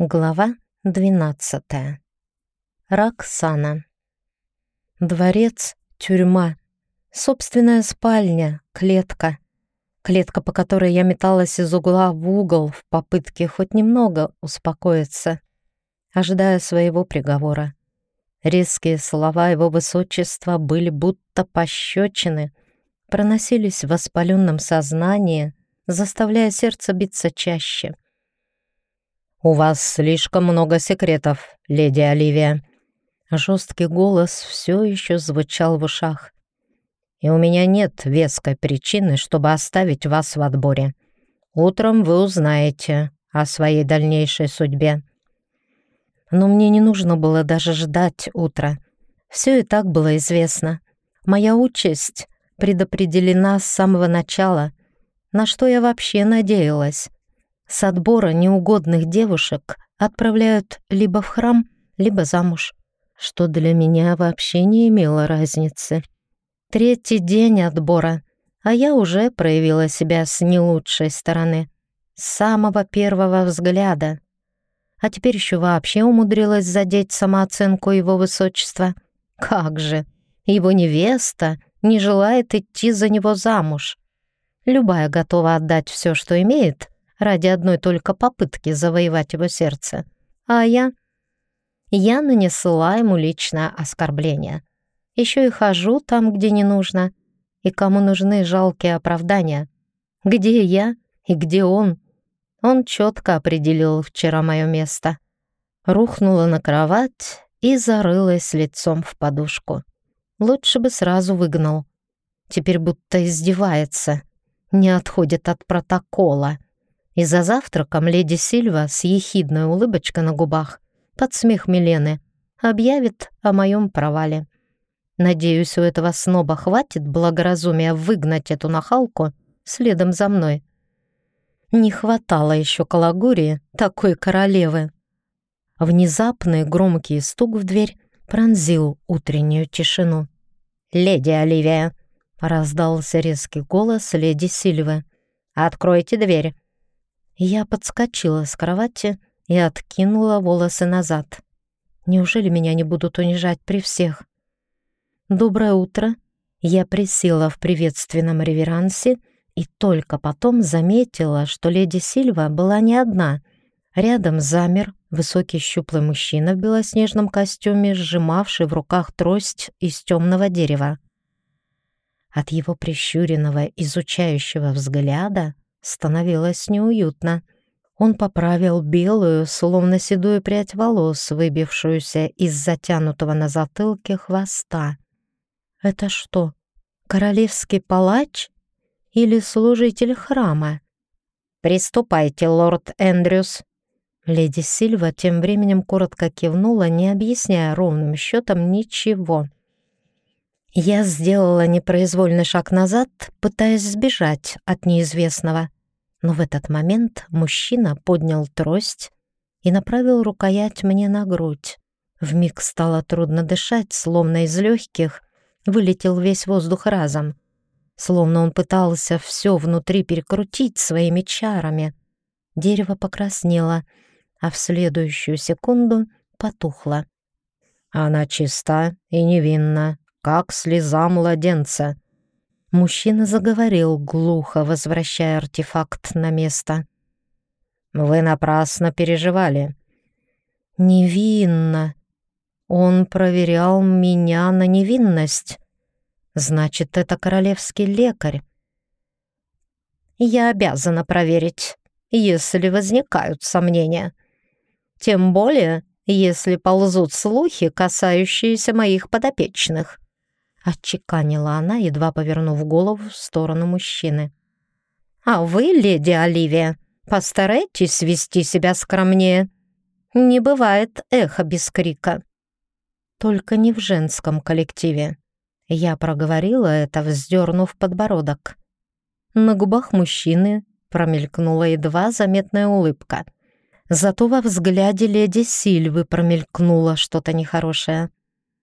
Глава 12. Роксана. Дворец, тюрьма, собственная спальня, клетка. Клетка, по которой я металась из угла в угол в попытке хоть немного успокоиться, ожидая своего приговора. Резкие слова его высочества были будто пощечины, проносились в воспаленном сознании, заставляя сердце биться чаще — «У вас слишком много секретов, леди Оливия». Жесткий голос все еще звучал в ушах. «И у меня нет веской причины, чтобы оставить вас в отборе. Утром вы узнаете о своей дальнейшей судьбе». Но мне не нужно было даже ждать утра. Все и так было известно. Моя участь предопределена с самого начала. На что я вообще надеялась? С отбора неугодных девушек отправляют либо в храм, либо замуж, что для меня вообще не имело разницы. Третий день отбора, а я уже проявила себя с не лучшей стороны, с самого первого взгляда. А теперь еще вообще умудрилась задеть самооценку его высочества. Как же, его невеста не желает идти за него замуж. Любая готова отдать все, что имеет, ради одной только попытки завоевать его сердце. А я... Я нанесла ему личное оскорбление. Еще и хожу там, где не нужно, и кому нужны жалкие оправдания. Где я и где он? Он четко определил вчера мое место. Рухнула на кровать и зарылась лицом в подушку. Лучше бы сразу выгнал. Теперь будто издевается, не отходит от протокола. И за завтраком леди Сильва с ехидной улыбочкой на губах под смех Милены объявит о моем провале. Надеюсь, у этого сноба хватит благоразумия выгнать эту нахалку следом за мной. Не хватало еще Калагурии, такой королевы. Внезапный громкий стук в дверь пронзил утреннюю тишину. «Леди Оливия!» — раздался резкий голос леди Сильвы. «Откройте дверь!» Я подскочила с кровати и откинула волосы назад. Неужели меня не будут унижать при всех? «Доброе утро!» Я присела в приветственном реверансе и только потом заметила, что леди Сильва была не одна. Рядом замер высокий щуплый мужчина в белоснежном костюме, сжимавший в руках трость из темного дерева. От его прищуренного, изучающего взгляда становилось неуютно. Он поправил белую, словно седую прядь волос, выбившуюся из затянутого на затылке хвоста. «Это что, королевский палач или служитель храма?» «Приступайте, лорд Эндрюс!» Леди Сильва тем временем коротко кивнула, не объясняя ровным счетом ничего. Я сделала непроизвольный шаг назад, пытаясь сбежать от неизвестного. Но в этот момент мужчина поднял трость и направил рукоять мне на грудь. Вмиг стало трудно дышать, словно из легких вылетел весь воздух разом. Словно он пытался все внутри перекрутить своими чарами. Дерево покраснело, а в следующую секунду потухло. «Она чиста и невинна, как слеза младенца», Мужчина заговорил глухо, возвращая артефакт на место. «Вы напрасно переживали». «Невинно. Он проверял меня на невинность. Значит, это королевский лекарь. Я обязана проверить, если возникают сомнения. Тем более, если ползут слухи, касающиеся моих подопечных. Отчеканила она, едва повернув голову в сторону мужчины. «А вы, леди Оливия, постарайтесь вести себя скромнее. Не бывает эхо без крика». «Только не в женском коллективе». Я проговорила это, вздернув подбородок. На губах мужчины промелькнула едва заметная улыбка. Зато во взгляде леди Сильвы промелькнуло что-то нехорошее.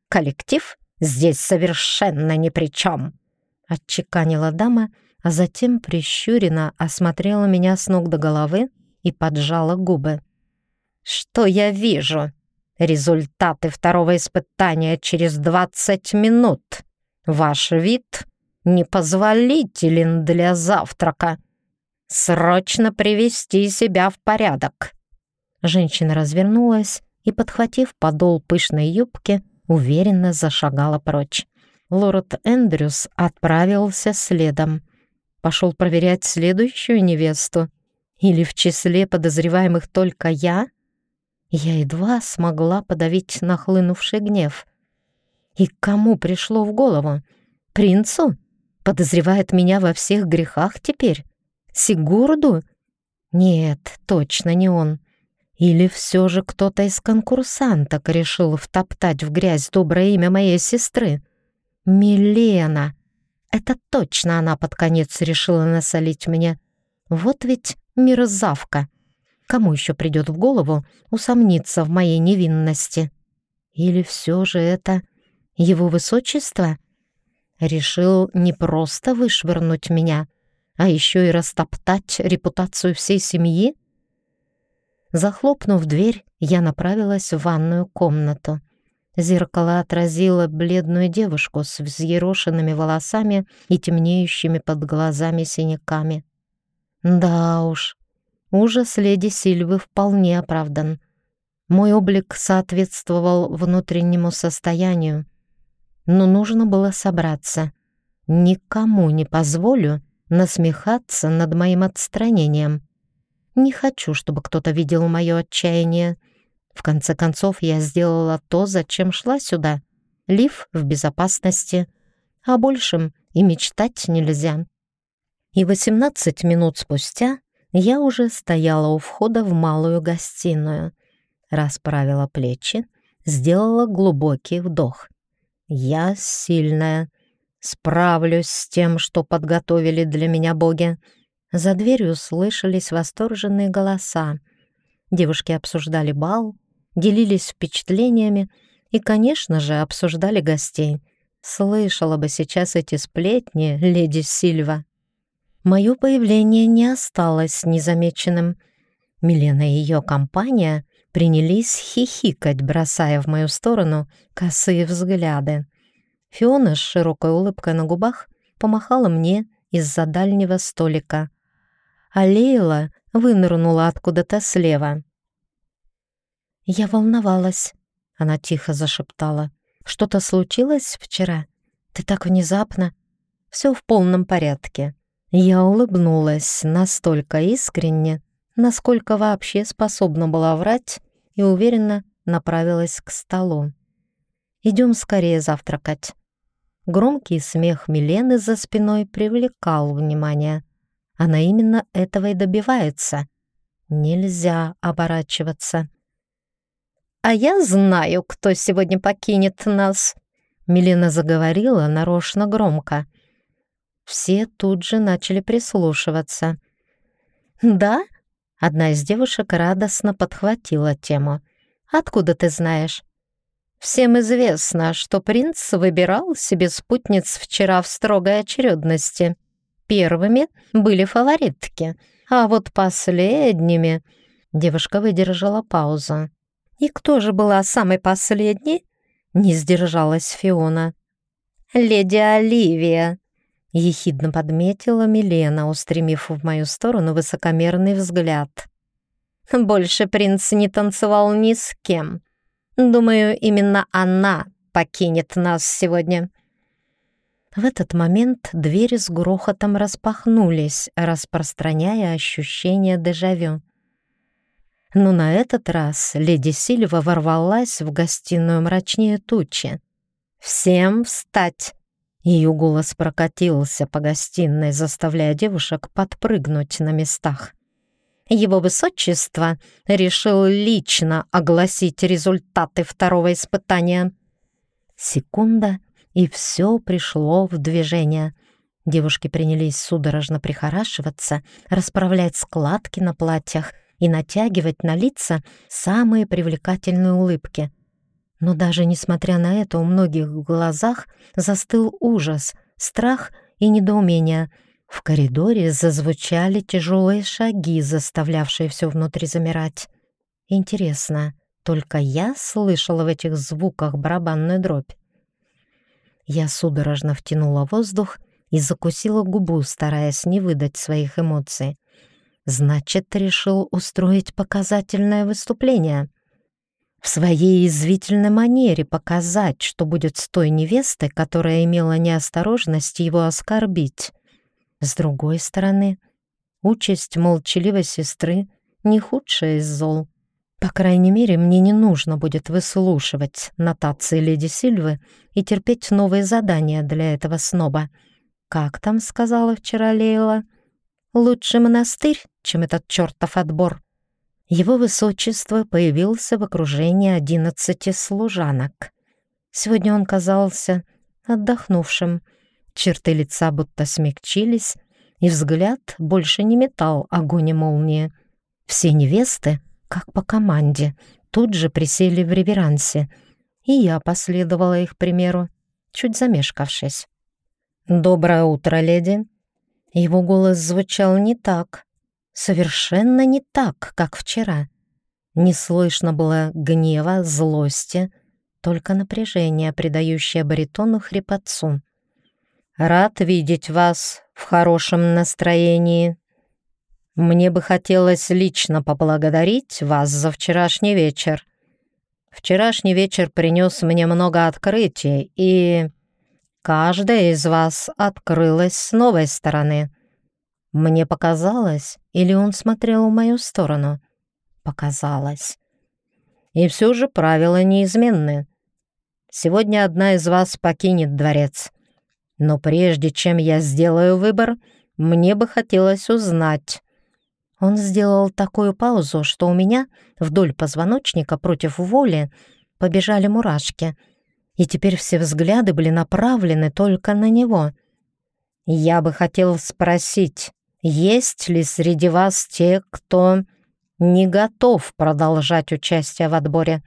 «Коллектив?» Здесь совершенно ни при чем», — отчеканила дама, а затем прищуренно осмотрела меня с ног до головы и поджала губы. Что я вижу? Результаты второго испытания через 20 минут. Ваш вид непозволителен для завтрака. Срочно привести себя в порядок. Женщина развернулась и, подхватив подол пышной юбки, уверенно зашагала прочь. Лорд Эндрюс отправился следом. Пошел проверять следующую невесту. Или в числе подозреваемых только я? Я едва смогла подавить нахлынувший гнев. И кому пришло в голову? Принцу? Подозревает меня во всех грехах теперь? Сигурду? Нет, точно не он. Или все же кто-то из конкурсанток решил втоптать в грязь доброе имя моей сестры? Милена! Это точно она под конец решила насолить мне. Вот ведь мерзавка. Кому еще придет в голову усомниться в моей невинности? Или все же это его высочество? Решил не просто вышвырнуть меня, а еще и растоптать репутацию всей семьи? Захлопнув дверь, я направилась в ванную комнату. Зеркало отразило бледную девушку с взъерошенными волосами и темнеющими под глазами синяками. Да уж, ужас леди Сильвы вполне оправдан. Мой облик соответствовал внутреннему состоянию. Но нужно было собраться. Никому не позволю насмехаться над моим отстранением. Не хочу, чтобы кто-то видел мое отчаяние. В конце концов, я сделала то, зачем шла сюда. Лив в безопасности, а большем и мечтать нельзя. И 18 минут спустя я уже стояла у входа в малую гостиную, расправила плечи, сделала глубокий вдох. Я сильная, справлюсь с тем, что подготовили для меня боги. За дверью слышались восторженные голоса. Девушки обсуждали бал, делились впечатлениями и, конечно же, обсуждали гостей. Слышала бы сейчас эти сплетни, леди Сильва. Мое появление не осталось незамеченным. Милена и ее компания принялись хихикать, бросая в мою сторону косые взгляды. Фиона с широкой улыбкой на губах помахала мне из-за дальнего столика, а Лейла вынырнула откуда-то слева. «Я волновалась», — она тихо зашептала. «Что-то случилось вчера? Ты так внезапно...» «Все в полном порядке». Я улыбнулась настолько искренне, насколько вообще способна была врать, и уверенно направилась к столу. «Идем скорее завтракать». Громкий смех Милены за спиной привлекал внимание. Она именно этого и добивается. Нельзя оборачиваться. «А я знаю, кто сегодня покинет нас», — Милена заговорила нарочно громко. Все тут же начали прислушиваться. «Да?» — одна из девушек радостно подхватила тему. «Откуда ты знаешь?» «Всем известно, что принц выбирал себе спутниц вчера в строгой очередности. Первыми были фаворитки, а вот последними...» Девушка выдержала паузу. «И кто же была самой последней?» — не сдержалась Фиона. «Леди Оливия», — ехидно подметила Милена, устремив в мою сторону высокомерный взгляд. «Больше принц не танцевал ни с кем. Думаю, именно она покинет нас сегодня». В этот момент двери с грохотом распахнулись, распространяя ощущение дежавю. Но на этот раз леди Сильва ворвалась в гостиную мрачнее тучи. «Всем встать!» Ее голос прокатился по гостиной, заставляя девушек подпрыгнуть на местах. Его высочество решил лично огласить результаты второго испытания. Секунда, и все пришло в движение. Девушки принялись судорожно прихорашиваться, расправлять складки на платьях, и натягивать на лица самые привлекательные улыбки. Но даже несмотря на это, у многих в глазах застыл ужас, страх и недоумение. В коридоре зазвучали тяжелые шаги, заставлявшие все внутри замирать. Интересно, только я слышала в этих звуках барабанную дробь? Я судорожно втянула воздух и закусила губу, стараясь не выдать своих эмоций. Значит, решил устроить показательное выступление. В своей извительной манере показать, что будет с той невестой, которая имела неосторожность его оскорбить. С другой стороны, участь молчаливой сестры не худшая из зол. По крайней мере, мне не нужно будет выслушивать нотации леди Сильвы и терпеть новые задания для этого сноба. Как там сказала вчера Лейла? Лучше монастырь, чем этот чертов отбор. Его высочество появился в окружении одиннадцати служанок. Сегодня он казался отдохнувшим. Черты лица будто смягчились, и взгляд больше не метал огонь и молнии. Все невесты — как по команде, тут же присели в реверансе, и я последовала их примеру, чуть замешкавшись. «Доброе утро, леди!» Его голос звучал не так, совершенно не так, как вчера. Не слышно было гнева, злости, только напряжение, придающее баритону хрипотцу. «Рад видеть вас в хорошем настроении», мне бы хотелось лично поблагодарить вас за вчерашний вечер. Вчерашний вечер принес мне много открытий, и каждая из вас открылась с новой стороны. Мне показалось, или он смотрел в мою сторону? Показалось. И все же правила неизменны. Сегодня одна из вас покинет дворец. Но прежде чем я сделаю выбор, мне бы хотелось узнать, он сделал такую паузу, что у меня вдоль позвоночника против воли побежали мурашки, и теперь все взгляды были направлены только на него. «Я бы хотел спросить, есть ли среди вас те, кто не готов продолжать участие в отборе?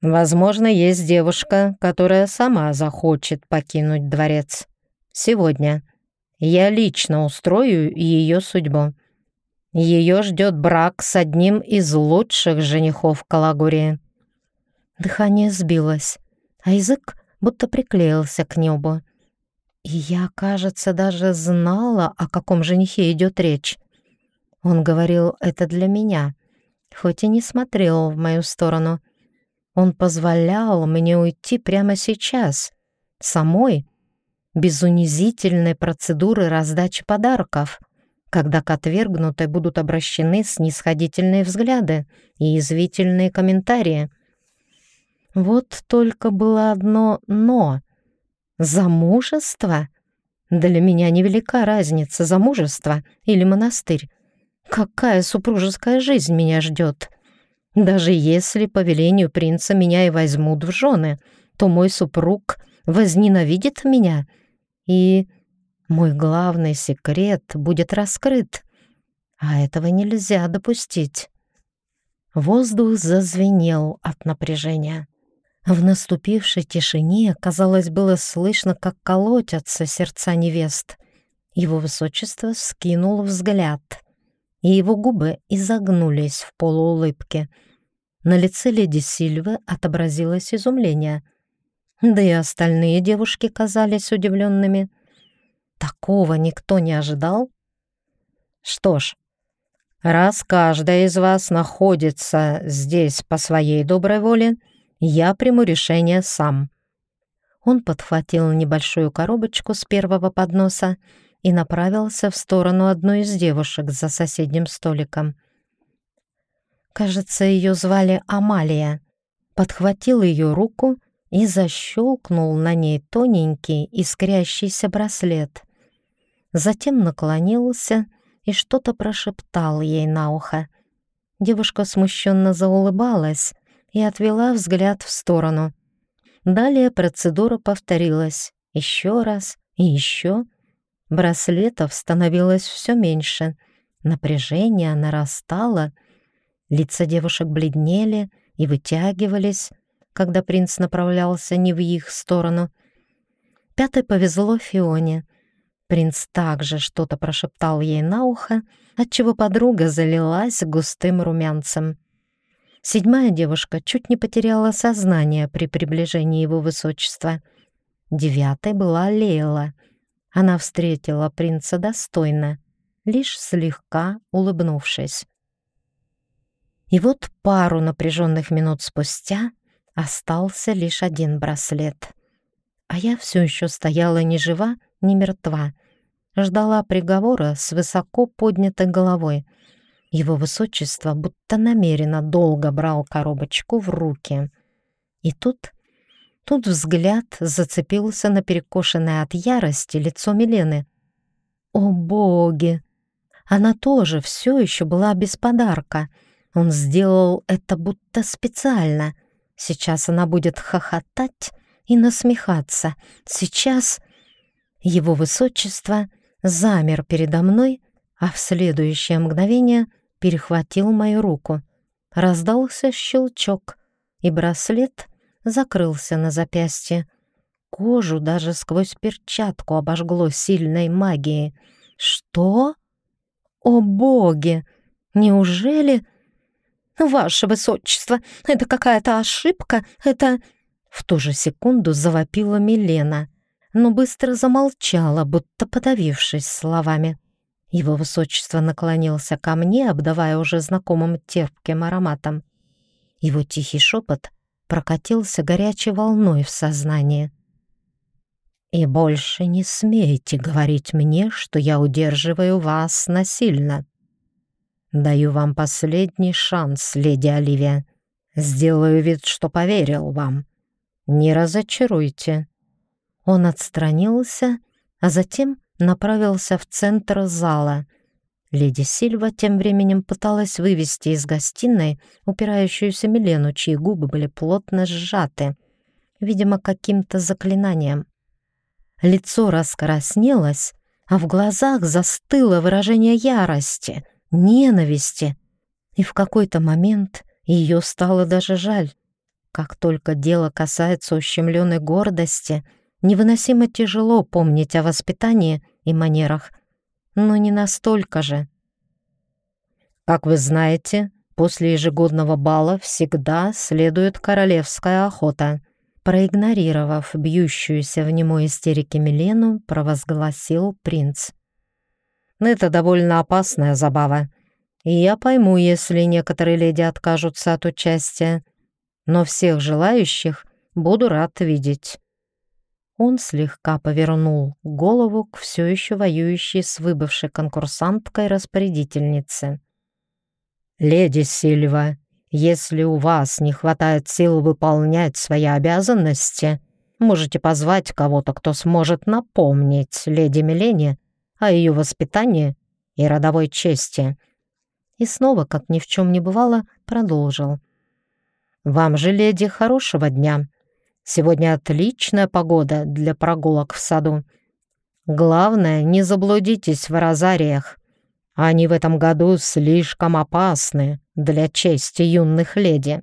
Возможно, есть девушка, которая сама захочет покинуть дворец. Сегодня я лично устрою ее судьбу». Ее ждет брак с одним из лучших женихов Калагурии. Дыхание сбилось, а язык будто приклеился к небу. И я, кажется, даже знала, о каком женихе идет речь. Он говорил это для меня, хоть и не смотрел в мою сторону. Он позволял мне уйти прямо сейчас, самой, без унизительной процедуры раздачи подарков — когда к отвергнутой будут обращены снисходительные взгляды и извительные комментарии. Вот только было одно «но». Замужество? Для меня невелика разница, замужество или монастырь. Какая супружеская жизнь меня ждет? Даже если по велению принца меня и возьмут в жены, то мой супруг возненавидит меня и мой главный секрет будет раскрыт, а этого нельзя допустить. Воздух зазвенел от напряжения. В наступившей тишине, казалось, было слышно, как колотятся сердца невест. Его высочество вскинул взгляд, и его губы изогнулись в полуулыбке. На лице леди Сильвы отобразилось изумление. Да и остальные девушки казались удивленными. Такого никто не ожидал? Что ж, раз каждая из вас находится здесь по своей доброй воле, я приму решение сам. Он подхватил небольшую коробочку с первого подноса и направился в сторону одной из девушек за соседним столиком. Кажется, ее звали Амалия. Подхватил ее руку и защелкнул на ней тоненький искрящийся браслет. Затем наклонился и что-то прошептал ей на ухо. Девушка смущенно заулыбалась и отвела взгляд в сторону. Далее процедура повторилась еще раз и еще. Браслетов становилось все меньше. Напряжение нарастало. Лица девушек бледнели и вытягивались, когда принц направлялся не в их сторону. Пятой повезло Фионе — Принц также что-то прошептал ей на ухо, отчего подруга залилась густым румянцем. Седьмая девушка чуть не потеряла сознание при приближении его высочества. Девятой была Лейла. Она встретила принца достойно, лишь слегка улыбнувшись. И вот пару напряженных минут спустя остался лишь один браслет. А я все еще стояла ни жива, ни мертва, ждала приговора с высоко поднятой головой. Его высочество будто намеренно долго брал коробочку в руки. И тут, тут взгляд зацепился на перекошенное от ярости лицо Милены. О боги! Она тоже все еще была без подарка. Он сделал это будто специально. Сейчас она будет хохотать и насмехаться. Сейчас его высочество замер передо мной, а в следующее мгновение перехватил мою руку. Раздался щелчок, и браслет закрылся на запястье. Кожу даже сквозь перчатку обожгло сильной магией. «Что? О боги! Неужели...» «Ваше высочество, это какая-то ошибка, это...» В ту же секунду завопила Милена, но быстро замолчала, будто подавившись словами. Его высочество наклонился ко мне, обдавая уже знакомым терпким ароматом. Его тихий шепот прокатился горячей волной в сознании. «И больше не смейте говорить мне, что я удерживаю вас насильно. Даю вам последний шанс, леди Оливия. Сделаю вид, что поверил вам. Не разочаруйте». Он отстранился, а затем направился в центр зала. Леди Сильва тем временем пыталась вывести из гостиной упирающуюся Милену, чьи губы были плотно сжаты, видимо, каким-то заклинанием. Лицо раскраснелось, а в глазах застыло выражение ярости — ненависти. И в какой-то момент ее стало даже жаль. Как только дело касается ущемленной гордости, невыносимо тяжело помнить о воспитании и манерах, но не настолько же. Как вы знаете, после ежегодного бала всегда следует королевская охота. Проигнорировав бьющуюся в немой истерике Милену, провозгласил принц. Это довольно опасная забава. И я пойму, если некоторые леди откажутся от участия. Но всех желающих буду рад видеть». Он слегка повернул голову к все еще воюющей с выбывшей конкурсанткой распорядительнице. «Леди Сильва, если у вас не хватает сил выполнять свои обязанности, можете позвать кого-то, кто сможет напомнить леди Милене о ее воспитании и родовой чести. И снова, как ни в чем не бывало, продолжил. «Вам же, леди, хорошего дня. Сегодня отличная погода для прогулок в саду. Главное, не заблудитесь в розариях. Они в этом году слишком опасны для чести юных леди».